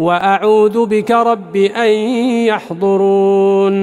وأعوذ بك رب أن يحضرون.